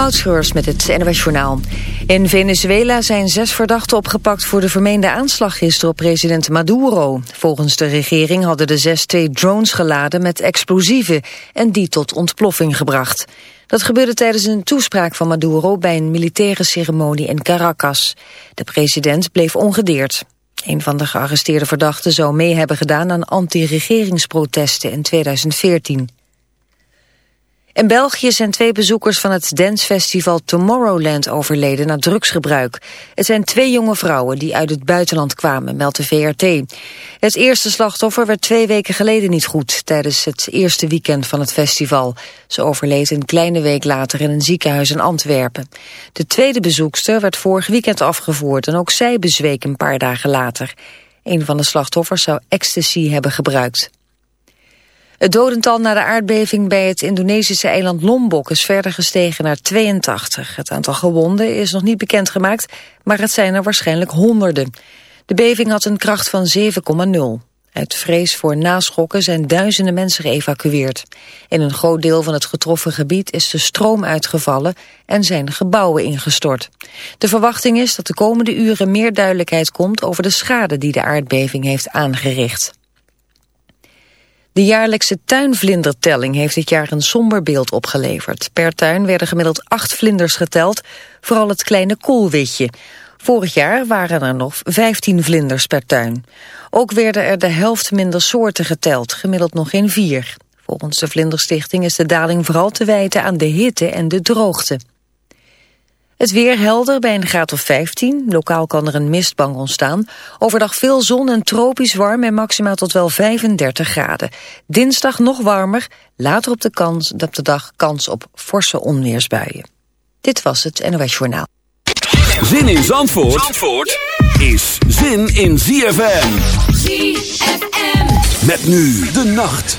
Moutschreurs met het NWS Journaal. In Venezuela zijn zes verdachten opgepakt voor de vermeende aanslag gisteren op president Maduro. Volgens de regering hadden de zes twee drones geladen met explosieven en die tot ontploffing gebracht. Dat gebeurde tijdens een toespraak van Maduro bij een militaire ceremonie in Caracas. De president bleef ongedeerd. Een van de gearresteerde verdachten zou mee hebben gedaan aan anti-regeringsprotesten in 2014. In België zijn twee bezoekers van het dancefestival Tomorrowland overleden na drugsgebruik. Het zijn twee jonge vrouwen die uit het buitenland kwamen, meldt de VRT. Het eerste slachtoffer werd twee weken geleden niet goed tijdens het eerste weekend van het festival. Ze overleed een kleine week later in een ziekenhuis in Antwerpen. De tweede bezoekster werd vorig weekend afgevoerd en ook zij bezweek een paar dagen later. Een van de slachtoffers zou ecstasy hebben gebruikt. Het dodental na de aardbeving bij het Indonesische eiland Lombok is verder gestegen naar 82. Het aantal gewonden is nog niet bekendgemaakt, maar het zijn er waarschijnlijk honderden. De beving had een kracht van 7,0. Uit vrees voor naschokken zijn duizenden mensen geëvacueerd. In een groot deel van het getroffen gebied is de stroom uitgevallen en zijn gebouwen ingestort. De verwachting is dat de komende uren meer duidelijkheid komt over de schade die de aardbeving heeft aangericht. De jaarlijkse tuinvlindertelling heeft dit jaar een somber beeld opgeleverd. Per tuin werden gemiddeld acht vlinders geteld, vooral het kleine koolwitje. Vorig jaar waren er nog 15 vlinders per tuin. Ook werden er de helft minder soorten geteld, gemiddeld nog geen vier. Volgens de Vlinderstichting is de daling vooral te wijten aan de hitte en de droogte. Het weer helder bij een graad of 15. Lokaal kan er een mistbank ontstaan. Overdag veel zon en tropisch warm en maximaal tot wel 35 graden. Dinsdag nog warmer. Later op de, kans, op de dag kans op forse onweersbuien. Dit was het NOS Journaal. Zin in Zandvoort, Zandvoort is zin in ZFM. ZFM. Met nu de nacht.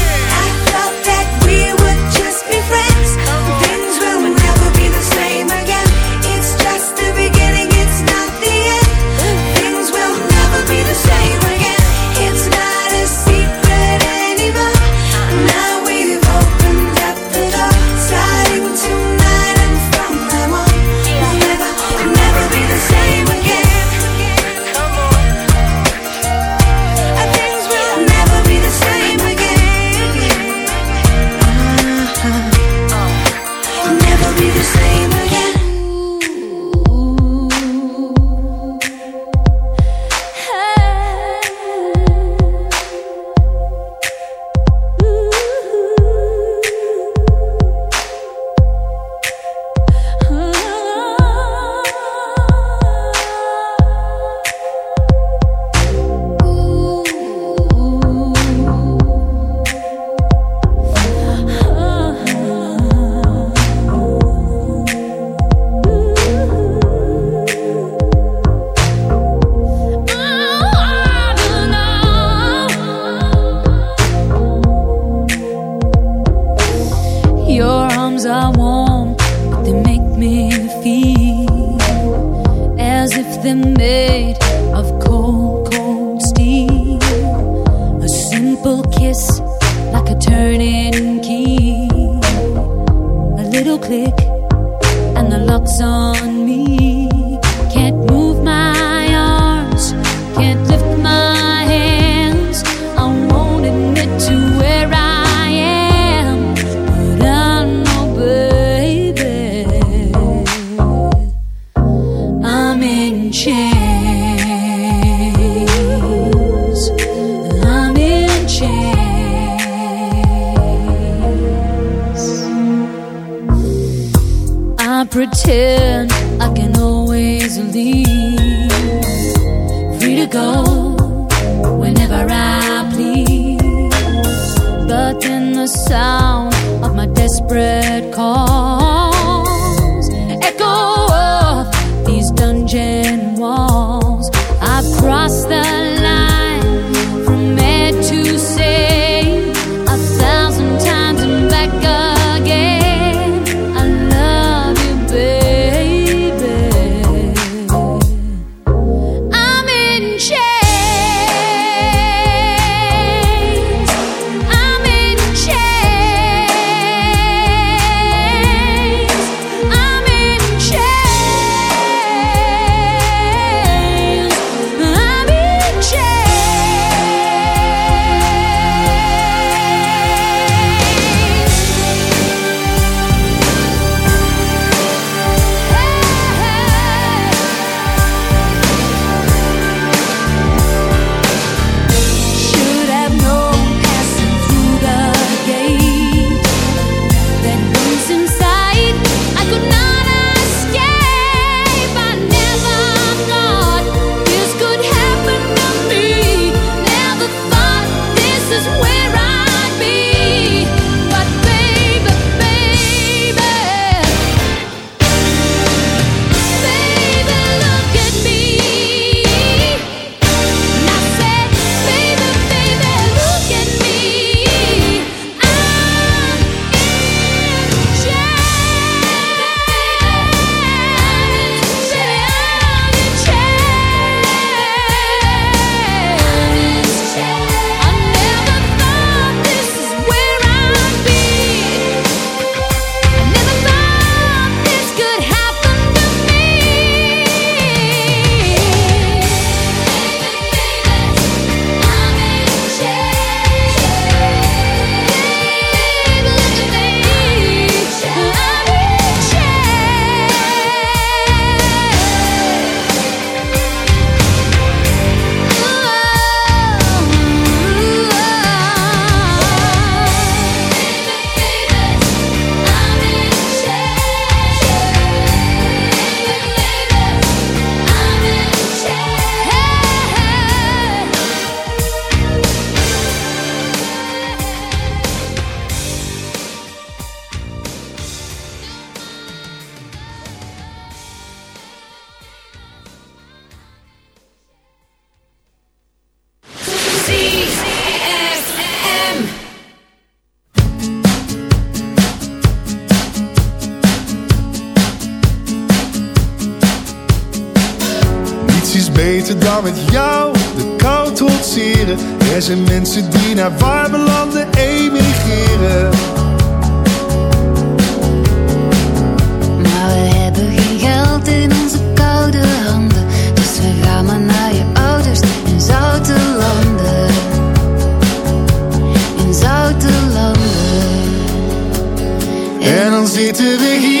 Dan zitten we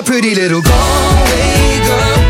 my pretty little Galway girl.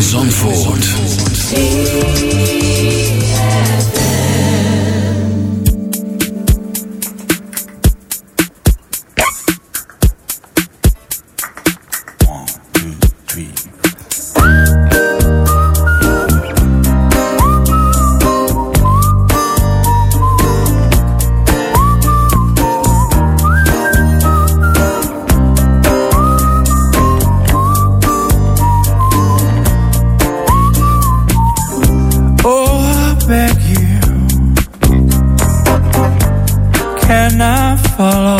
Zandvoort. follow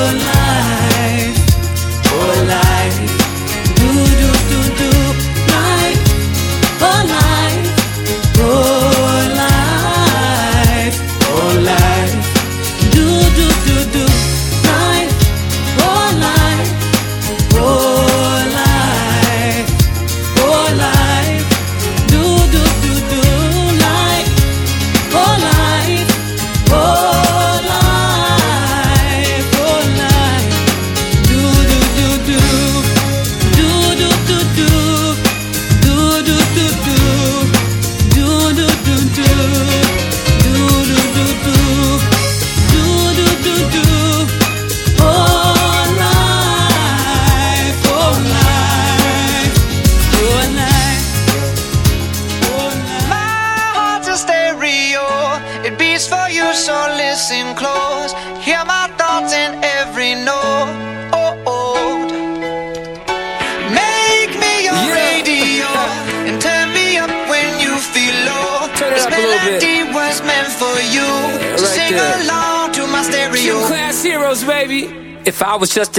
was just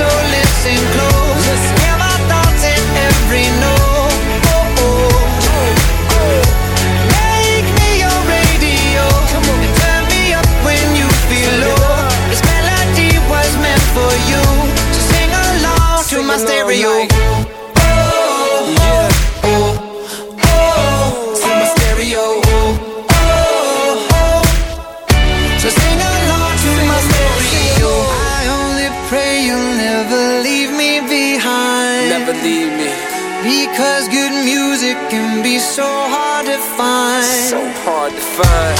so listen close. Hard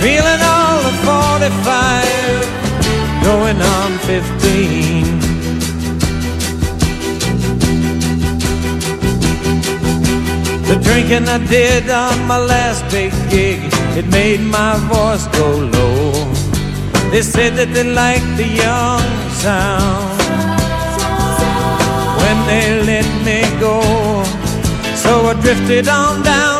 Feeling all of 45, going on 15. The drinking I did on my last big gig, it made my voice go low. They said that they liked the young sound when they let me go. So I drifted on down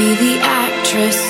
Be the actress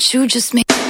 You just made.